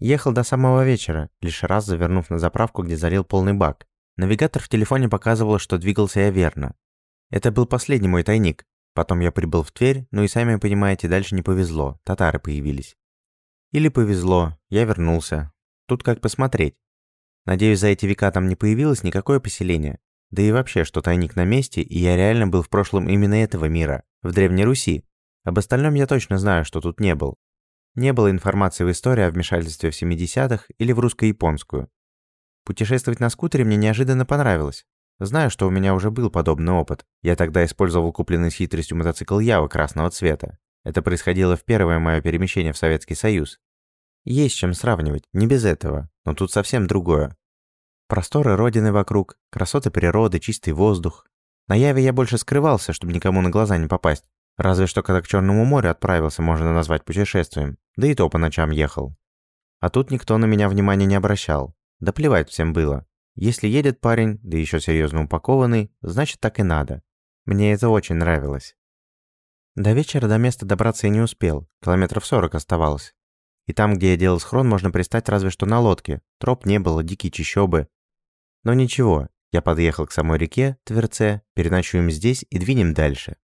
Ехал до самого вечера, лишь раз завернув на заправку, где залил полный бак. Навигатор в телефоне показывал, что двигался я верно. Это был последний мой тайник. Потом я прибыл в Тверь, ну и сами понимаете, дальше не повезло, татары появились. Или повезло, я вернулся. Тут как посмотреть. Надеюсь, за эти века там не появилось никакое поселение. Да и вообще, что тайник на месте, и я реально был в прошлом именно этого мира, в Древней Руси. Об остальном я точно знаю, что тут не был. Не было информации в истории о вмешательстве в 70-х или в русско-японскую. Путешествовать на скутере мне неожиданно понравилось. Знаю, что у меня уже был подобный опыт. Я тогда использовал купленный с хитростью мотоцикл Ява красного цвета. Это происходило в первое мое перемещение в Советский Союз. Есть чем сравнивать, не без этого, но тут совсем другое. Просторы родины вокруг, красоты природы, чистый воздух. На Яве я больше скрывался, чтобы никому на глаза не попасть. Разве что когда к Черному морю отправился, можно назвать путешествием. Да и то по ночам ехал. А тут никто на меня внимания не обращал. Да плевать всем было. Если едет парень, да еще серьезно упакованный, значит так и надо. Мне это очень нравилось. До вечера до места добраться я не успел, километров сорок оставалось. И там, где я делал схрон, можно пристать разве что на лодке. Троп не было, дикие чащобы, но ничего, я подъехал к самой реке, Тверце, переночуем здесь и двинем дальше.